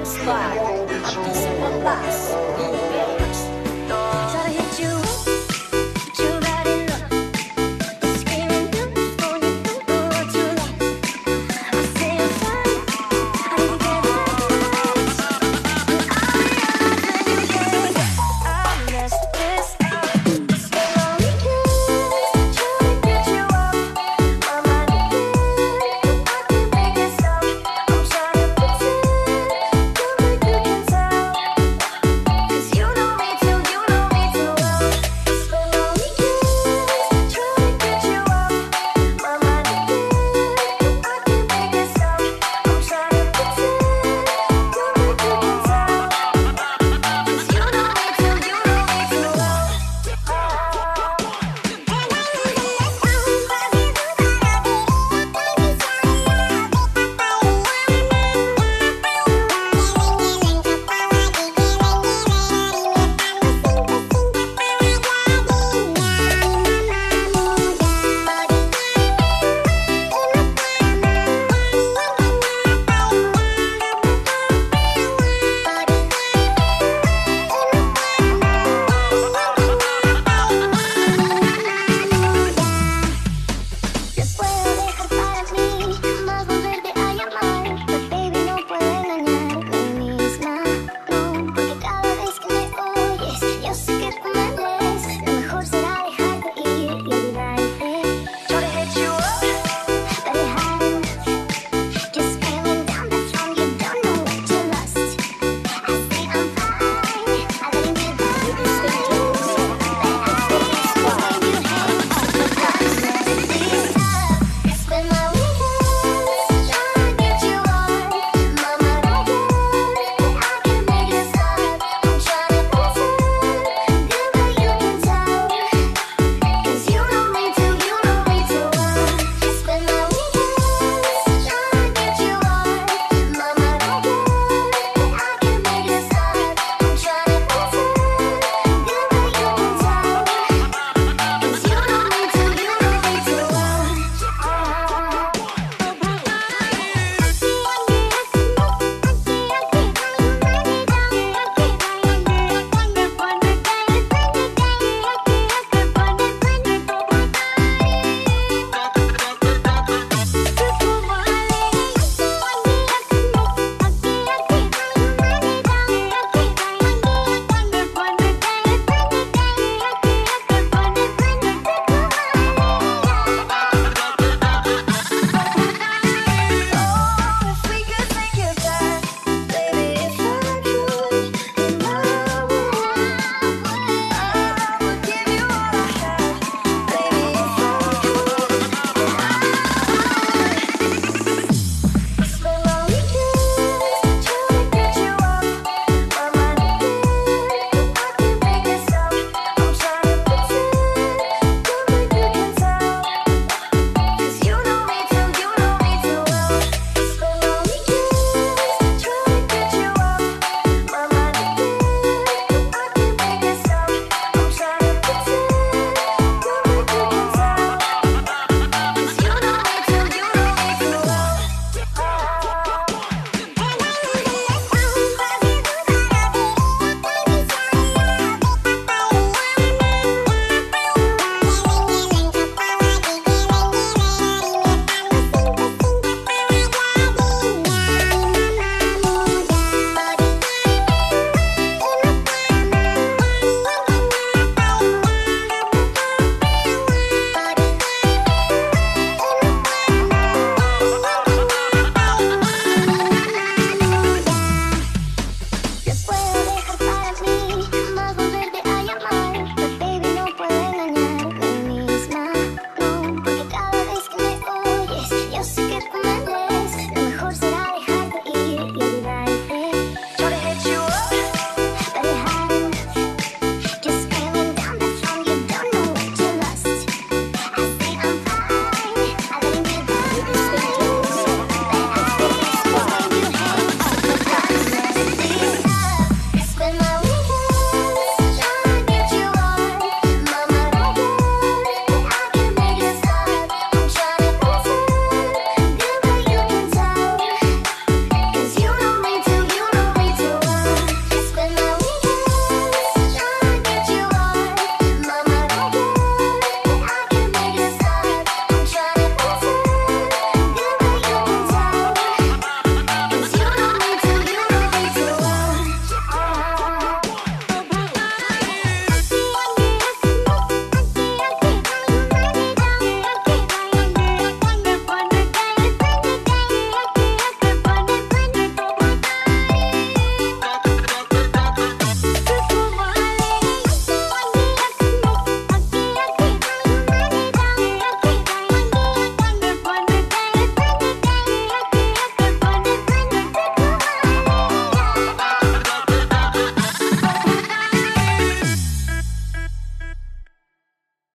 Ladies and gentlemen, performance